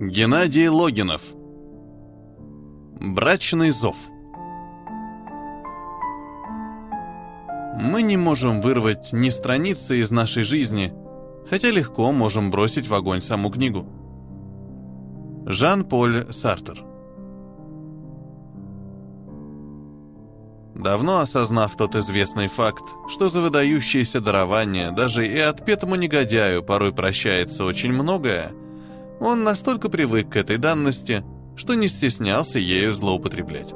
Геннадий Логинов. Брачный зов. Мы не можем вырвать ни страницы из нашей жизни, хотя легко можем бросить в огонь саму книгу. Жан-Поль Сартер. Давно осознав тот известный факт, что за выдающееся дарование даже и отпетому негодяю порой прощается очень многое, он настолько привык к этой данности, что не стеснялся ею злоупотреблять.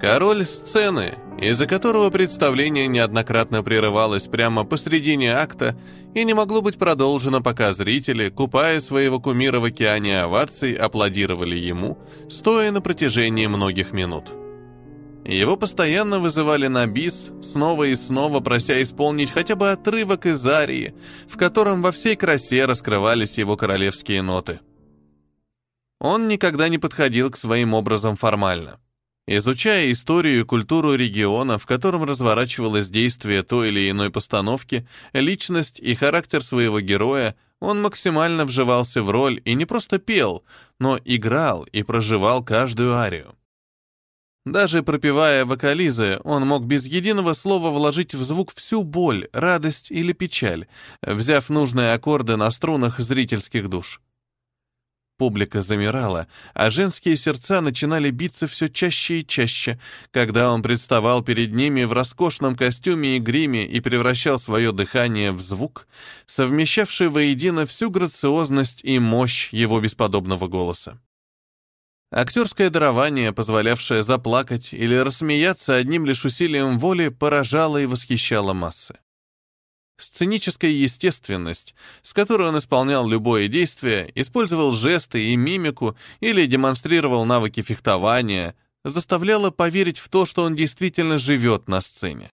Король сцены, из-за которого представление неоднократно прерывалось прямо посредине акта и не могло быть продолжено, пока зрители, купая своего кумира в океане оваций, аплодировали ему, стоя на протяжении многих минут. Его постоянно вызывали на бис, снова и снова прося исполнить хотя бы отрывок из арии, в котором во всей красе раскрывались его королевские ноты. Он никогда не подходил к своим образам формально. Изучая историю и культуру региона, в котором разворачивалось действие той или иной постановки, личность и характер своего героя, он максимально вживался в роль и не просто пел, но играл и проживал каждую арию. Даже пропевая вокализы, он мог без единого слова вложить в звук всю боль, радость или печаль, взяв нужные аккорды на струнах зрительских душ. Публика замирала, а женские сердца начинали биться все чаще и чаще, когда он представал перед ними в роскошном костюме и гриме и превращал свое дыхание в звук, совмещавший воедино всю грациозность и мощь его бесподобного голоса. Актерское дарование, позволявшее заплакать или рассмеяться одним лишь усилием воли, поражало и восхищало массы. Сценическая естественность, с которой он исполнял любое действие, использовал жесты и мимику или демонстрировал навыки фехтования, заставляла поверить в то, что он действительно живет на сцене.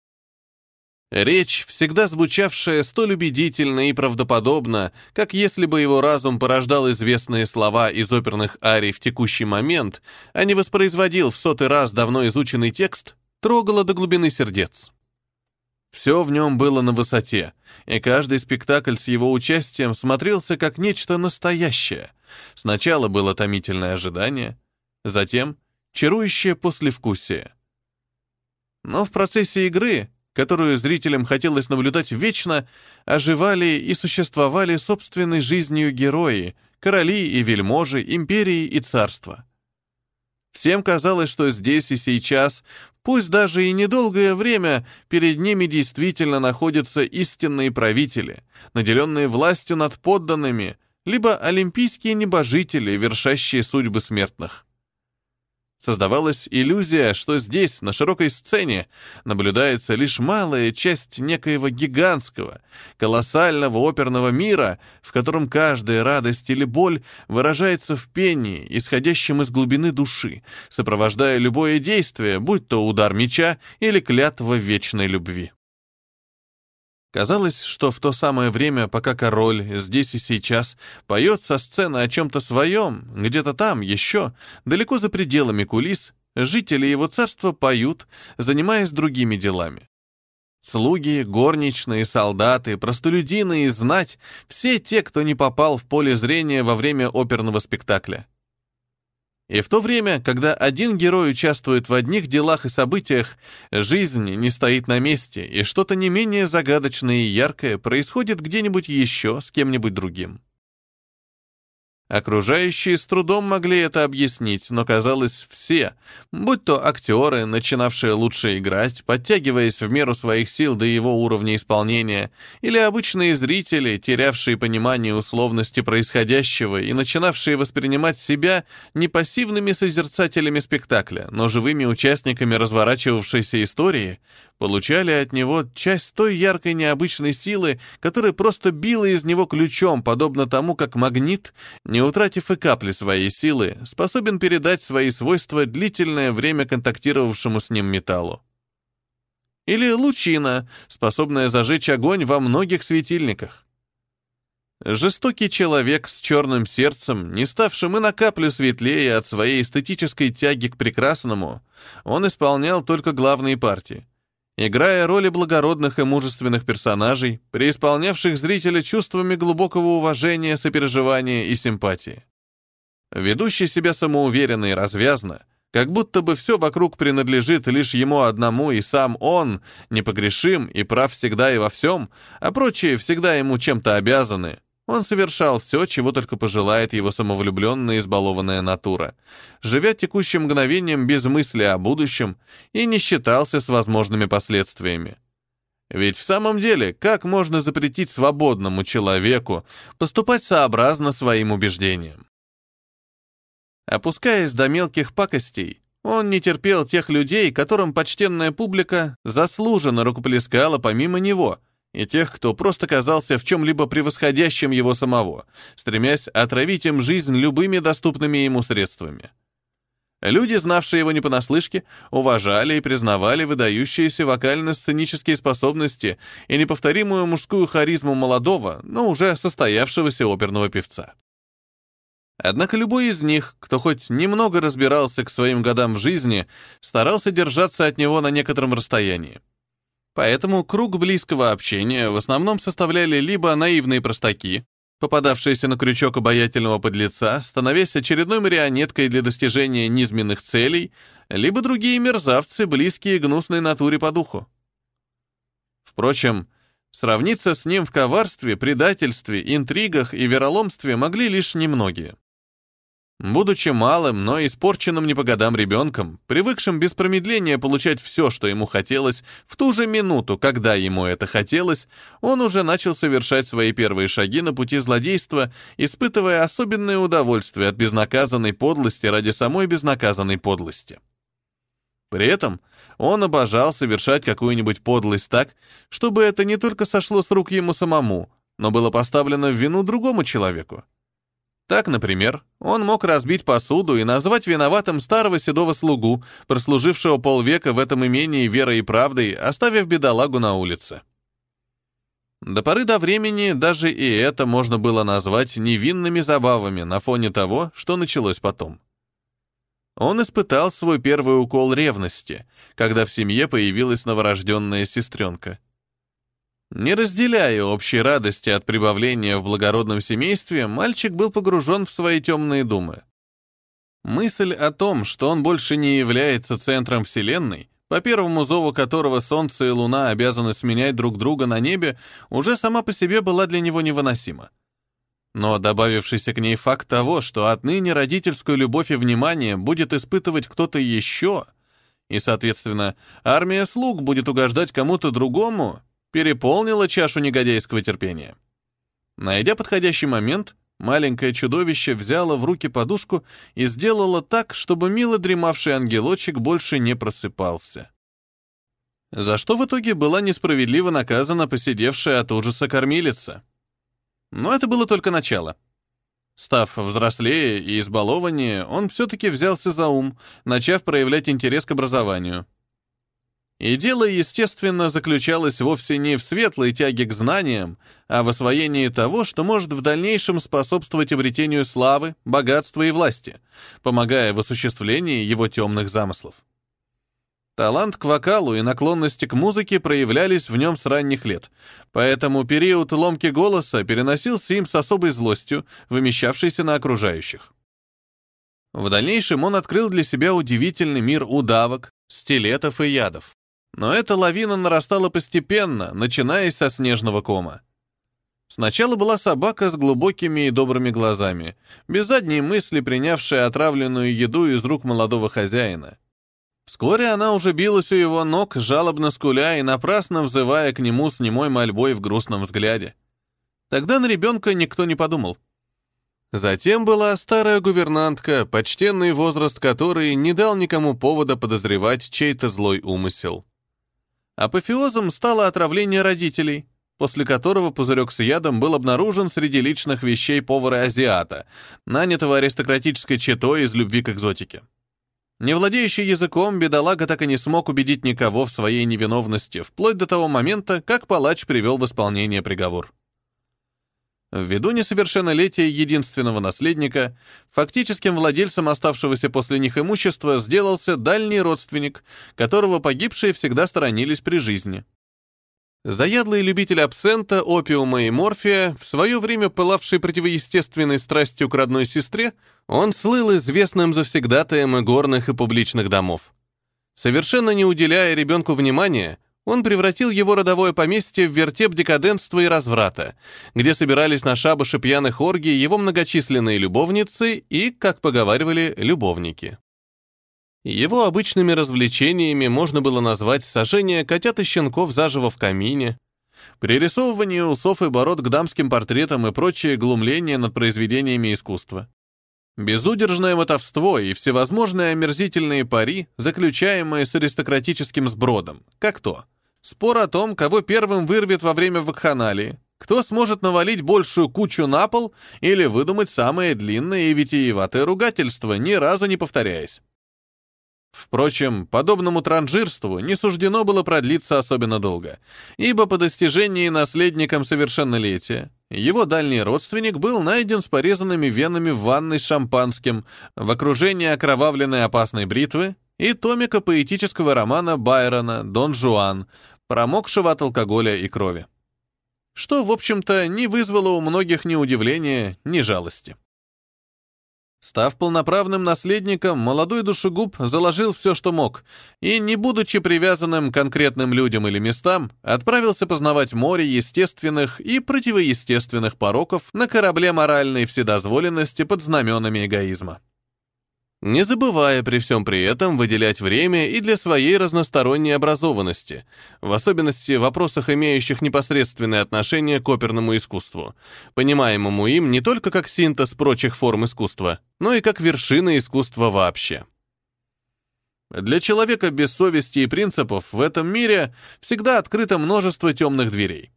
Речь, всегда звучавшая столь убедительно и правдоподобно, как если бы его разум порождал известные слова из оперных арий в текущий момент, а не воспроизводил в сотый раз давно изученный текст, трогала до глубины сердец. Все в нем было на высоте, и каждый спектакль с его участием смотрелся как нечто настоящее. Сначала было томительное ожидание, затем чарующее послевкусие. Но в процессе игры которую зрителям хотелось наблюдать вечно, оживали и существовали собственной жизнью герои, короли и вельможи, империи и царства. Всем казалось, что здесь и сейчас, пусть даже и недолгое время, перед ними действительно находятся истинные правители, наделенные властью над подданными, либо олимпийские небожители, вершащие судьбы смертных. Создавалась иллюзия, что здесь, на широкой сцене, наблюдается лишь малая часть некоего гигантского, колоссального оперного мира, в котором каждая радость или боль выражается в пении, исходящем из глубины души, сопровождая любое действие, будь то удар меча или клятва вечной любви. Казалось, что в то самое время, пока король здесь и сейчас поет со сцены о чем-то своем, где-то там, еще, далеко за пределами кулис, жители его царства поют, занимаясь другими делами. Слуги, горничные, солдаты, простолюдины и знать — все те, кто не попал в поле зрения во время оперного спектакля. И в то время, когда один герой участвует в одних делах и событиях, жизнь не стоит на месте, и что-то не менее загадочное и яркое происходит где-нибудь еще с кем-нибудь другим. Окружающие с трудом могли это объяснить, но, казалось, все, будь то актеры, начинавшие лучше играть, подтягиваясь в меру своих сил до его уровня исполнения, или обычные зрители, терявшие понимание условности происходящего и начинавшие воспринимать себя не пассивными созерцателями спектакля, но живыми участниками разворачивавшейся истории, получали от него часть той яркой необычной силы, которая просто била из него ключом, подобно тому, как магнит, не утратив и капли своей силы, способен передать свои свойства длительное время контактировавшему с ним металлу. Или лучина, способная зажечь огонь во многих светильниках. Жестокий человек с черным сердцем, не ставшим и на каплю светлее от своей эстетической тяги к прекрасному, он исполнял только главные партии играя роли благородных и мужественных персонажей, преисполнявших зрителя чувствами глубокого уважения, сопереживания и симпатии. ведущий себя самоуверенно и развязно, как будто бы все вокруг принадлежит лишь ему одному, и сам он непогрешим и прав всегда и во всем, а прочие всегда ему чем-то обязаны. Он совершал все, чего только пожелает его самовлюбленная избалованная натура, живя текущим мгновением без мысли о будущем и не считался с возможными последствиями. Ведь в самом деле, как можно запретить свободному человеку поступать сообразно своим убеждениям? Опускаясь до мелких пакостей, он не терпел тех людей, которым почтенная публика заслуженно рукоплескала помимо него, и тех, кто просто казался в чем-либо превосходящим его самого, стремясь отравить им жизнь любыми доступными ему средствами. Люди, знавшие его не понаслышке, уважали и признавали выдающиеся вокально-сценические способности и неповторимую мужскую харизму молодого, но уже состоявшегося оперного певца. Однако любой из них, кто хоть немного разбирался к своим годам в жизни, старался держаться от него на некотором расстоянии. Поэтому круг близкого общения в основном составляли либо наивные простаки, попадавшиеся на крючок обаятельного подлеца, становясь очередной марионеткой для достижения низменных целей, либо другие мерзавцы, близкие гнусной натуре по духу. Впрочем, сравниться с ним в коварстве, предательстве, интригах и вероломстве могли лишь немногие. Будучи малым, но испорченным не по годам ребенком, привыкшим без промедления получать все, что ему хотелось, в ту же минуту, когда ему это хотелось, он уже начал совершать свои первые шаги на пути злодейства, испытывая особенное удовольствие от безнаказанной подлости ради самой безнаказанной подлости. При этом он обожал совершать какую-нибудь подлость так, чтобы это не только сошло с рук ему самому, но было поставлено в вину другому человеку. Так, например, он мог разбить посуду и назвать виноватым старого седого слугу, прослужившего полвека в этом имении верой и правдой, оставив бедолагу на улице. До поры до времени даже и это можно было назвать невинными забавами на фоне того, что началось потом. Он испытал свой первый укол ревности, когда в семье появилась новорожденная сестренка. Не разделяя общей радости от прибавления в благородном семействе, мальчик был погружен в свои темные думы. Мысль о том, что он больше не является центром Вселенной, по первому зову которого Солнце и Луна обязаны сменять друг друга на небе, уже сама по себе была для него невыносима. Но добавившийся к ней факт того, что отныне родительскую любовь и внимание будет испытывать кто-то еще, и, соответственно, армия слуг будет угождать кому-то другому, переполнила чашу негодяйского терпения. Найдя подходящий момент, маленькое чудовище взяло в руки подушку и сделало так, чтобы мило дремавший ангелочек больше не просыпался. За что в итоге была несправедливо наказана посидевшая от ужаса кормилица. Но это было только начало. Став взрослее и избалованнее, он все-таки взялся за ум, начав проявлять интерес к образованию. И дело, естественно, заключалось вовсе не в светлой тяге к знаниям, а в освоении того, что может в дальнейшем способствовать обретению славы, богатства и власти, помогая в осуществлении его темных замыслов. Талант к вокалу и наклонности к музыке проявлялись в нем с ранних лет, поэтому период ломки голоса переносился им с особой злостью, вымещавшейся на окружающих. В дальнейшем он открыл для себя удивительный мир удавок, стилетов и ядов. Но эта лавина нарастала постепенно, начинаясь со снежного кома. Сначала была собака с глубокими и добрыми глазами, без задней мысли принявшая отравленную еду из рук молодого хозяина. Вскоре она уже билась у его ног, жалобно скуля и напрасно взывая к нему с немой мольбой в грустном взгляде. Тогда на ребенка никто не подумал. Затем была старая гувернантка, почтенный возраст которой не дал никому повода подозревать чей-то злой умысел. Апофеозом стало отравление родителей, после которого пузырек с ядом был обнаружен среди личных вещей повара-азиата, нанятого аристократической четой из любви к экзотике. Не владеющий языком, бедолага так и не смог убедить никого в своей невиновности, вплоть до того момента, как палач привел в исполнение приговор. Ввиду несовершеннолетия единственного наследника, фактическим владельцем оставшегося после них имущества сделался дальний родственник, которого погибшие всегда сторонились при жизни. Заядлый любитель абсента, опиума и морфия, в свое время пылавший противоестественной страстью к родной сестре, он слыл известным завсегдатаем и горных и публичных домов. Совершенно не уделяя ребенку внимания, он превратил его родовое поместье в вертеп декаденства и разврата, где собирались на шабаше пьяных оргий его многочисленные любовницы и, как поговаривали, любовники. Его обычными развлечениями можно было назвать сожжение котят и щенков заживо в камине, пририсовывание усов и бород к дамским портретам и прочее глумление над произведениями искусства. Безудержное мотовство и всевозможные омерзительные пари, заключаемые с аристократическим сбродом, как то спор о том, кого первым вырвет во время вакханалии, кто сможет навалить большую кучу на пол или выдумать самое длинное и витиеватое ругательство, ни разу не повторяясь. Впрочем, подобному транжирству не суждено было продлиться особенно долго, ибо по достижении наследником совершеннолетия его дальний родственник был найден с порезанными венами в ванной с шампанским в окружении окровавленной опасной бритвы и томика поэтического романа Байрона «Дон Жуан», промокшего от алкоголя и крови. Что, в общем-то, не вызвало у многих ни удивления, ни жалости. Став полноправным наследником, молодой душегуб заложил все, что мог, и, не будучи привязанным к конкретным людям или местам, отправился познавать море естественных и противоестественных пороков на корабле моральной вседозволенности под знаменами эгоизма не забывая при всем при этом выделять время и для своей разносторонней образованности, в особенности в вопросах, имеющих непосредственное отношение к оперному искусству, понимаемому им не только как синтез прочих форм искусства, но и как вершина искусства вообще. Для человека без совести и принципов в этом мире всегда открыто множество темных дверей.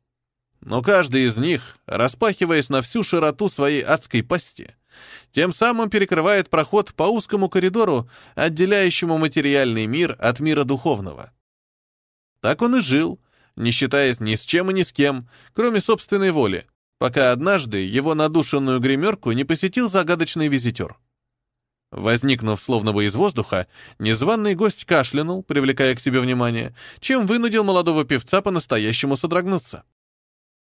Но каждый из них, распахиваясь на всю широту своей адской пасти, тем самым перекрывает проход по узкому коридору, отделяющему материальный мир от мира духовного. Так он и жил, не считаясь ни с чем и ни с кем, кроме собственной воли, пока однажды его надушенную гримерку не посетил загадочный визитер. Возникнув словно бы из воздуха, незваный гость кашлянул, привлекая к себе внимание, чем вынудил молодого певца по-настоящему содрогнуться.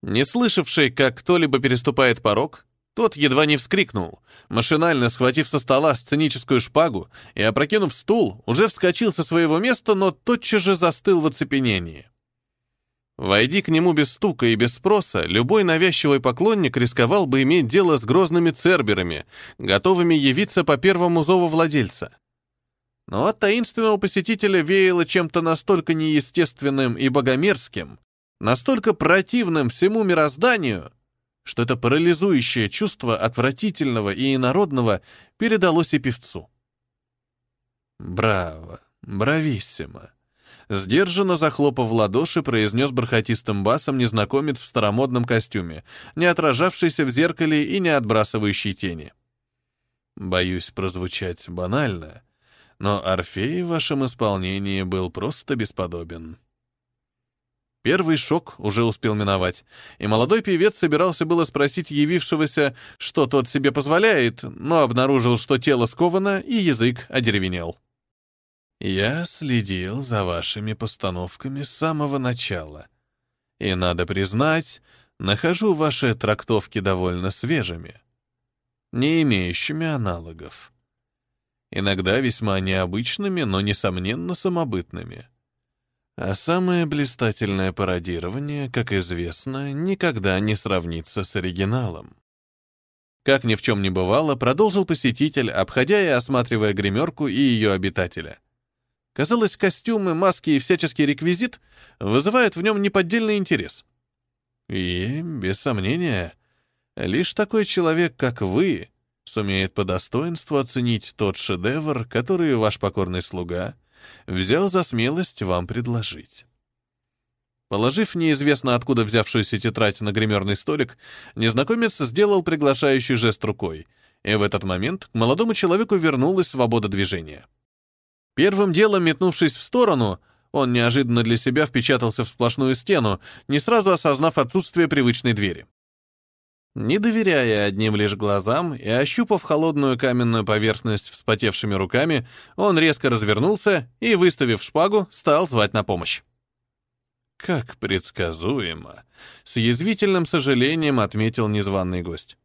Не слышавший, как кто-либо переступает порог, тот едва не вскрикнул. Машинально схватив со стола сценическую шпагу и опрокинув стул, уже вскочил со своего места, но тотчас же застыл в оцепенении. Войди к нему без стука и без спроса, любой навязчивый поклонник рисковал бы иметь дело с грозными церберами, готовыми явиться по первому зову владельца. Но от таинственного посетителя веяло чем-то настолько неестественным и богомерзким, настолько противным всему мирозданию, что это парализующее чувство отвратительного и инородного передалось и певцу. «Браво! Брависсимо!» Сдержанно захлопав ладоши, произнес бархатистым басом незнакомец в старомодном костюме, не отражавшийся в зеркале и не отбрасывающий тени. Боюсь прозвучать банально, но Орфей в вашем исполнении был просто бесподобен. Первый шок уже успел миновать, и молодой певец собирался было спросить явившегося, что тот себе позволяет, но обнаружил, что тело сковано и язык одеревенел. «Я следил за вашими постановками с самого начала, и, надо признать, нахожу ваши трактовки довольно свежими, не имеющими аналогов. Иногда весьма необычными, но, несомненно, самобытными». А самое блистательное пародирование, как известно, никогда не сравнится с оригиналом. Как ни в чем не бывало, продолжил посетитель, обходя и осматривая гримерку и ее обитателя. Казалось, костюмы, маски и всяческий реквизит вызывают в нем неподдельный интерес. И, без сомнения, лишь такой человек, как вы, сумеет по достоинству оценить тот шедевр, который ваш покорный слуга — взял за смелость вам предложить. Положив неизвестно откуда взявшуюся тетрадь на гримерный столик, незнакомец сделал приглашающий жест рукой, и в этот момент к молодому человеку вернулась свобода движения. Первым делом, метнувшись в сторону, он неожиданно для себя впечатался в сплошную стену, не сразу осознав отсутствие привычной двери. Не доверяя одним лишь глазам и ощупав холодную каменную поверхность вспотевшими руками, он резко развернулся и, выставив шпагу, стал звать на помощь. Как предсказуемо, с язвительным сожалением отметил незваный гость.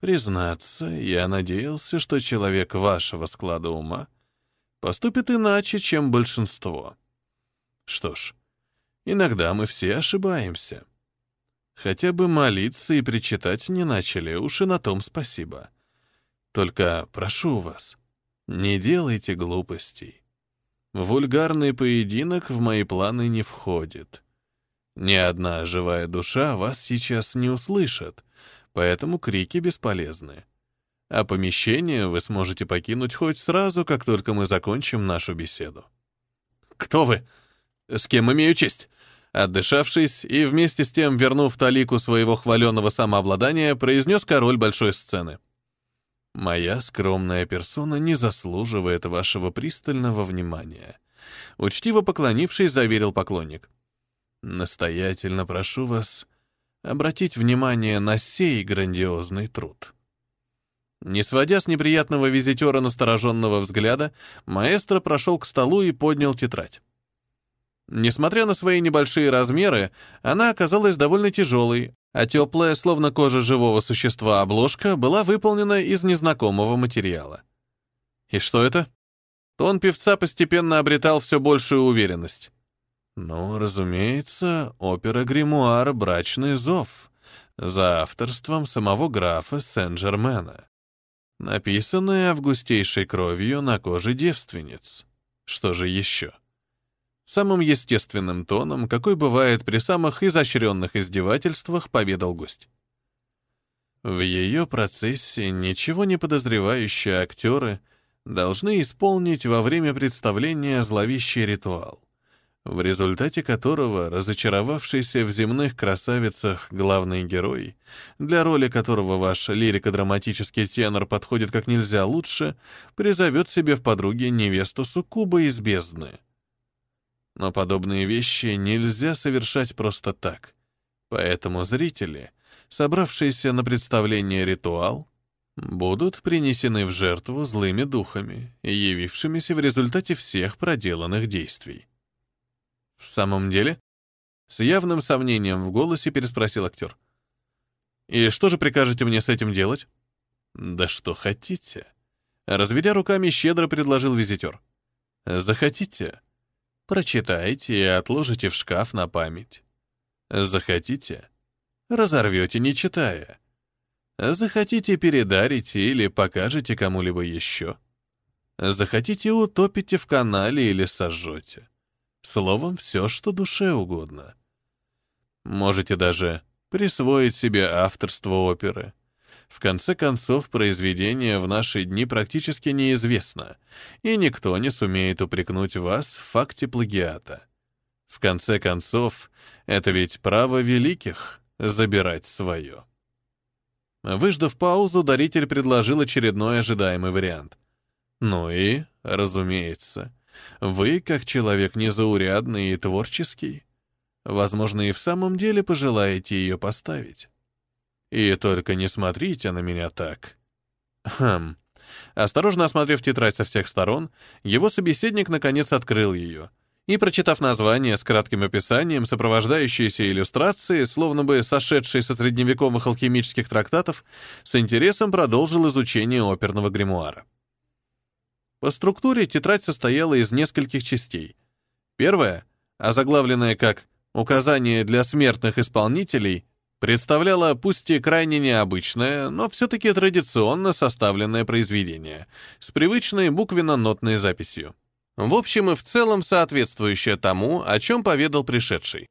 Признаться, я надеялся, что человек вашего склада ума поступит иначе, чем большинство. Что ж, иногда мы все ошибаемся. Хотя бы молиться и причитать не начали, уж и на том спасибо. Только прошу вас, не делайте глупостей. Вульгарный поединок в мои планы не входит. Ни одна живая душа вас сейчас не услышит, поэтому крики бесполезны. А помещение вы сможете покинуть хоть сразу, как только мы закончим нашу беседу. «Кто вы? С кем имею честь?» Отдышавшись и вместе с тем вернув талику своего хваленого самообладания, произнес король большой сцены. «Моя скромная персона не заслуживает вашего пристального внимания», — учтиво поклонившись, заверил поклонник. «Настоятельно прошу вас обратить внимание на сей грандиозный труд». Не сводя с неприятного визитера настороженного взгляда, маэстро прошел к столу и поднял тетрадь. Несмотря на свои небольшие размеры, она оказалась довольно тяжелой, а теплая, словно кожа живого существа, обложка была выполнена из незнакомого материала. И что это? Тон певца постепенно обретал все большую уверенность. Ну, разумеется, опера «Гримуар. Брачный зов» за авторством самого графа Сен-Жермена, написанная августейшей кровью на коже девственниц. Что же еще? Самым естественным тоном, какой бывает при самых изощренных издевательствах, поведал гость. В ее процессе ничего не подозревающие актеры должны исполнить во время представления зловещий ритуал, в результате которого разочаровавшийся в земных красавицах главный герой, для роли которого ваш лирико-драматический тенор подходит как нельзя лучше, призовет себе в подруге невесту Суккуба из бездны — но подобные вещи нельзя совершать просто так. Поэтому зрители, собравшиеся на представление ритуал, будут принесены в жертву злыми духами, явившимися в результате всех проделанных действий. В самом деле? С явным сомнением в голосе переспросил актер. «И что же прикажете мне с этим делать?» «Да что хотите?» Разведя руками, щедро предложил визитер. «Захотите?» Прочитайте и отложите в шкаф на память. Захотите — разорвете, не читая. Захотите — передарите или покажете кому-либо еще. Захотите — утопите в канале или сожжете. Словом, все, что душе угодно. Можете даже присвоить себе авторство оперы — в конце концов, произведение в наши дни практически неизвестно, и никто не сумеет упрекнуть вас в факте плагиата. В конце концов, это ведь право великих — забирать свое. Выждав паузу, даритель предложил очередной ожидаемый вариант. Ну и, разумеется, вы, как человек незаурядный и творческий, возможно, и в самом деле пожелаете ее поставить. И только не смотрите на меня так. Хм. Осторожно осмотрев тетрадь со всех сторон, его собеседник наконец открыл ее и, прочитав название с кратким описанием, сопровождающиеся иллюстрации, словно бы сошедшие со средневековых алхимических трактатов, с интересом продолжил изучение оперного гримуара. По структуре тетрадь состояла из нескольких частей. Первая, озаглавленная как «Указание для смертных исполнителей», представляла пусть и крайне необычное, но все-таки традиционно составленное произведение с привычной буквенно-нотной записью. В общем и в целом соответствующее тому, о чем поведал пришедший.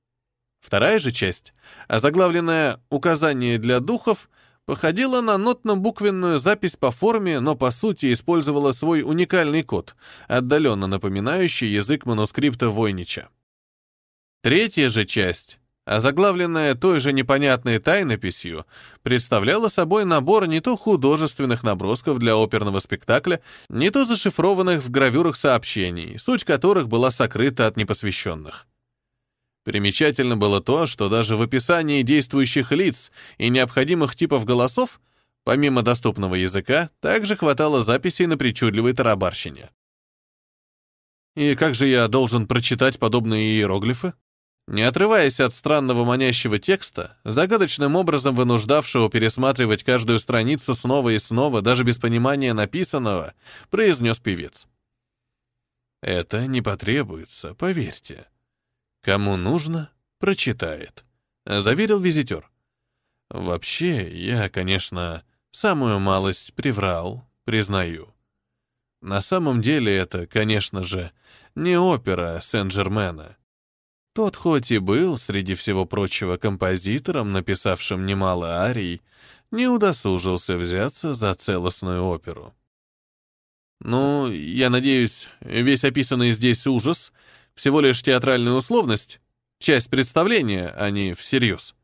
Вторая же часть, озаглавленная «Указание для духов», походила на нотно-буквенную запись по форме, но по сути использовала свой уникальный код, отдаленно напоминающий язык манускрипта Войнича. Третья же часть озаглавленная той же непонятной тайнописью, представляла собой набор не то художественных набросков для оперного спектакля, не то зашифрованных в гравюрах сообщений, суть которых была сокрыта от непосвященных. Примечательно было то, что даже в описании действующих лиц и необходимых типов голосов, помимо доступного языка, также хватало записей на причудливой тарабарщине. И как же я должен прочитать подобные иероглифы? Не отрываясь от странного манящего текста, загадочным образом вынуждавшего пересматривать каждую страницу снова и снова, даже без понимания написанного, произнес певец. «Это не потребуется, поверьте. Кому нужно, прочитает», — заверил визитер. «Вообще, я, конечно, самую малость приврал, признаю. На самом деле это, конечно же, не опера Сен-Жермена. Тот хоть и был, среди всего прочего, композитором, написавшим немало арий, не удосужился взяться за целостную оперу. Ну, я надеюсь, весь описанный здесь ужас — всего лишь театральная условность, часть представления, а не всерьез.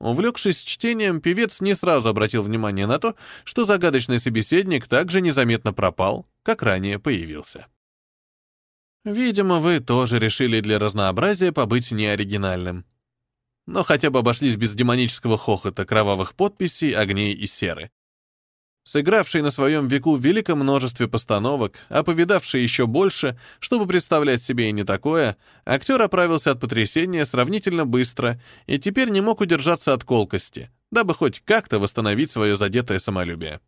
Увлекшись чтением, певец не сразу обратил внимание на то, что загадочный собеседник также незаметно пропал, как ранее появился. Видимо, вы тоже решили для разнообразия побыть неоригинальным. Но хотя бы обошлись без демонического хохота, кровавых подписей, огней и серы. Сыгравший на своем веку в великом множестве постановок, а повидавший еще больше, чтобы представлять себе и не такое, актер оправился от потрясения сравнительно быстро и теперь не мог удержаться от колкости, дабы хоть как-то восстановить свое задетое самолюбие.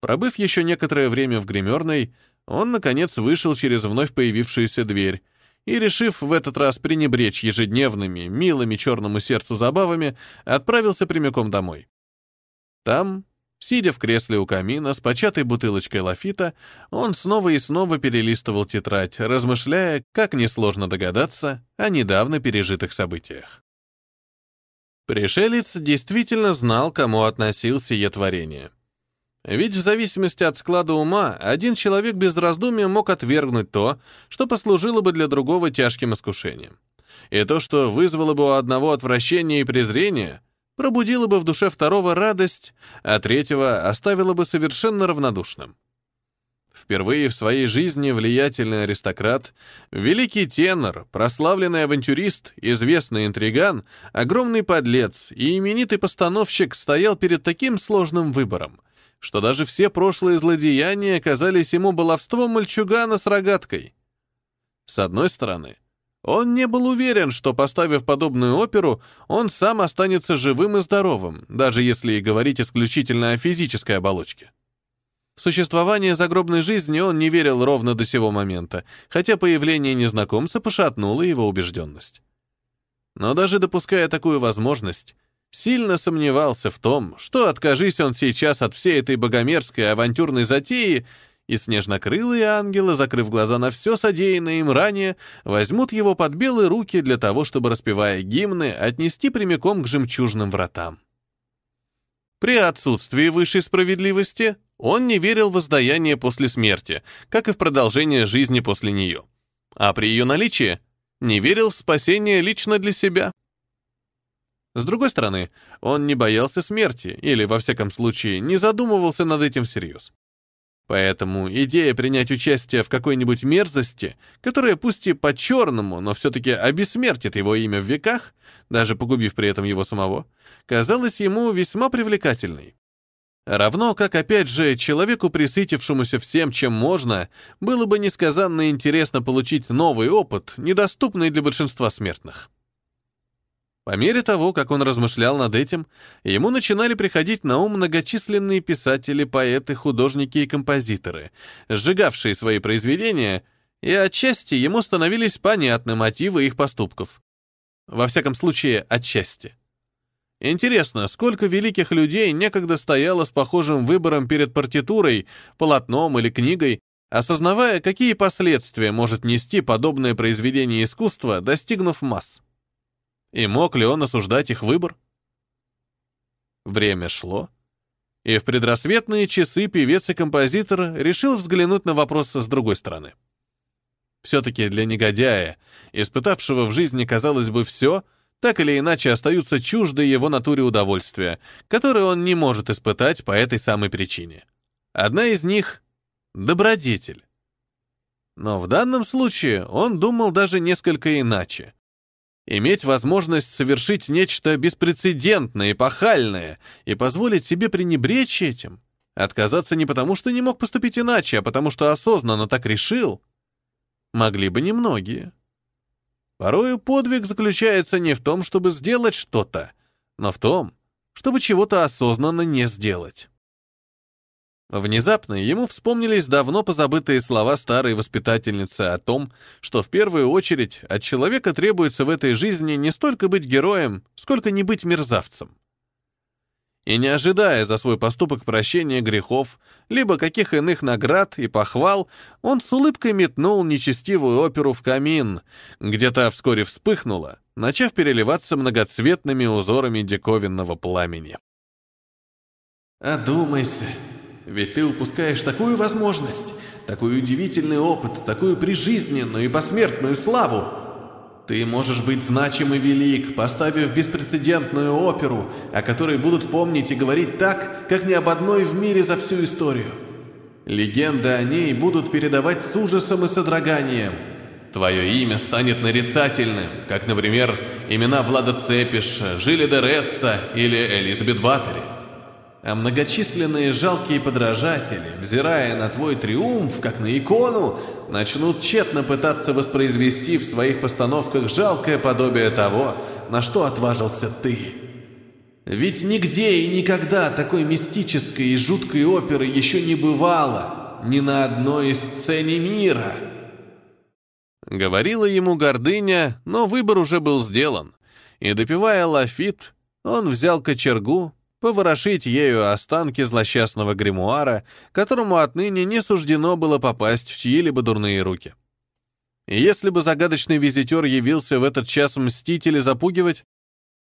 Пробыв еще некоторое время в гримерной, он, наконец, вышел через вновь появившуюся дверь и, решив в этот раз пренебречь ежедневными, милыми черному сердцу забавами, отправился прямиком домой. Там, сидя в кресле у камина с початой бутылочкой лафита, он снова и снова перелистывал тетрадь, размышляя, как несложно догадаться, о недавно пережитых событиях. Пришелец действительно знал, кому относился сие творение. Ведь в зависимости от склада ума, один человек без раздумия мог отвергнуть то, что послужило бы для другого тяжким искушением. И то, что вызвало бы у одного отвращение и презрение, пробудило бы в душе второго радость, а третьего оставило бы совершенно равнодушным. Впервые в своей жизни влиятельный аристократ, великий тенор, прославленный авантюрист, известный интриган, огромный подлец и именитый постановщик стоял перед таким сложным выбором — что даже все прошлые злодеяния казались ему баловством мальчугана с рогаткой. С одной стороны, он не был уверен, что, поставив подобную оперу, он сам останется живым и здоровым, даже если и говорить исключительно о физической оболочке. В существование загробной жизни он не верил ровно до сего момента, хотя появление незнакомца пошатнуло его убежденность. Но даже допуская такую возможность, сильно сомневался в том, что откажись он сейчас от всей этой богомерзкой авантюрной затеи, и снежнокрылые ангелы, закрыв глаза на все содеянное им ранее, возьмут его под белые руки для того, чтобы, распевая гимны, отнести прямиком к жемчужным вратам. При отсутствии высшей справедливости он не верил в воздаяние после смерти, как и в продолжение жизни после нее. А при ее наличии не верил в спасение лично для себя. С другой стороны, он не боялся смерти, или, во всяком случае, не задумывался над этим всерьез. Поэтому идея принять участие в какой-нибудь мерзости, которая пусть и по-черному, но все-таки обессмертит его имя в веках, даже погубив при этом его самого, казалась ему весьма привлекательной. Равно как, опять же, человеку, присытившемуся всем, чем можно, было бы несказанно интересно получить новый опыт, недоступный для большинства смертных. По мере того, как он размышлял над этим, ему начинали приходить на ум многочисленные писатели, поэты, художники и композиторы, сжигавшие свои произведения, и отчасти ему становились понятны мотивы их поступков. Во всяком случае, отчасти. Интересно, сколько великих людей некогда стояло с похожим выбором перед партитурой, полотном или книгой, осознавая, какие последствия может нести подобное произведение искусства, достигнув масс. И мог ли он осуждать их выбор? Время шло, и в предрассветные часы певец и композитор решил взглянуть на вопрос с другой стороны. Все-таки для негодяя, испытавшего в жизни, казалось бы, все, так или иначе остаются чужды его натуре удовольствия, которые он не может испытать по этой самой причине. Одна из них — добродетель. Но в данном случае он думал даже несколько иначе иметь возможность совершить нечто беспрецедентное, эпохальное и позволить себе пренебречь этим, отказаться не потому, что не мог поступить иначе, а потому что осознанно так решил, могли бы немногие. Порою подвиг заключается не в том, чтобы сделать что-то, но в том, чтобы чего-то осознанно не сделать. Внезапно ему вспомнились давно позабытые слова старой воспитательницы о том, что в первую очередь от человека требуется в этой жизни не столько быть героем, сколько не быть мерзавцем. И не ожидая за свой поступок прощения грехов, либо каких иных наград и похвал, он с улыбкой метнул нечестивую оперу в камин, где та вскоре вспыхнула, начав переливаться многоцветными узорами диковинного пламени. «Одумайся», ведь ты упускаешь такую возможность, такой удивительный опыт, такую прижизненную и посмертную славу. Ты можешь быть значим и велик, поставив беспрецедентную оперу, о которой будут помнить и говорить так, как ни об одной в мире за всю историю. Легенды о ней будут передавать с ужасом и содроганием. Твое имя станет нарицательным, как, например, имена Влада Цепиша, Жили Дереца или Элизабет Баттери а многочисленные жалкие подражатели, взирая на твой триумф, как на икону, начнут тщетно пытаться воспроизвести в своих постановках жалкое подобие того, на что отважился ты. Ведь нигде и никогда такой мистической и жуткой оперы еще не бывало, ни на одной сцене мира. Говорила ему гордыня, но выбор уже был сделан, и, допивая лафит, он взял кочергу, поворошить ею останки злосчастного гримуара, которому отныне не суждено было попасть в чьи-либо дурные руки. И если бы загадочный визитер явился в этот час мстить или запугивать,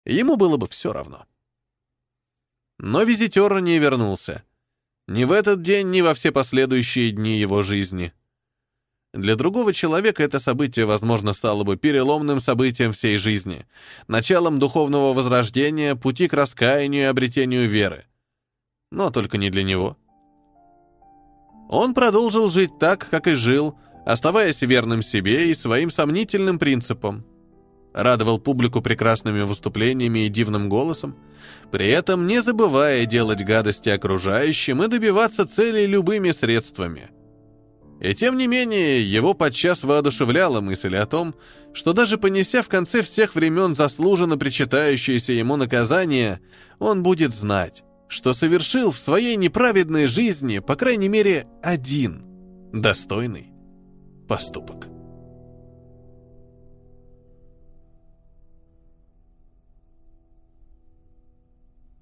ему было бы все равно. Но визитер не вернулся. Ни в этот день, ни во все последующие дни его жизни. Для другого человека это событие, возможно, стало бы переломным событием всей жизни, началом духовного возрождения, пути к раскаянию и обретению веры. Но только не для него. Он продолжил жить так, как и жил, оставаясь верным себе и своим сомнительным принципам. Радовал публику прекрасными выступлениями и дивным голосом, при этом не забывая делать гадости окружающим и добиваться целей любыми средствами – и тем не менее, его подчас воодушевляла мысль о том, что даже понеся в конце всех времен заслуженно причитающееся ему наказание, он будет знать, что совершил в своей неправедной жизни, по крайней мере, один достойный поступок.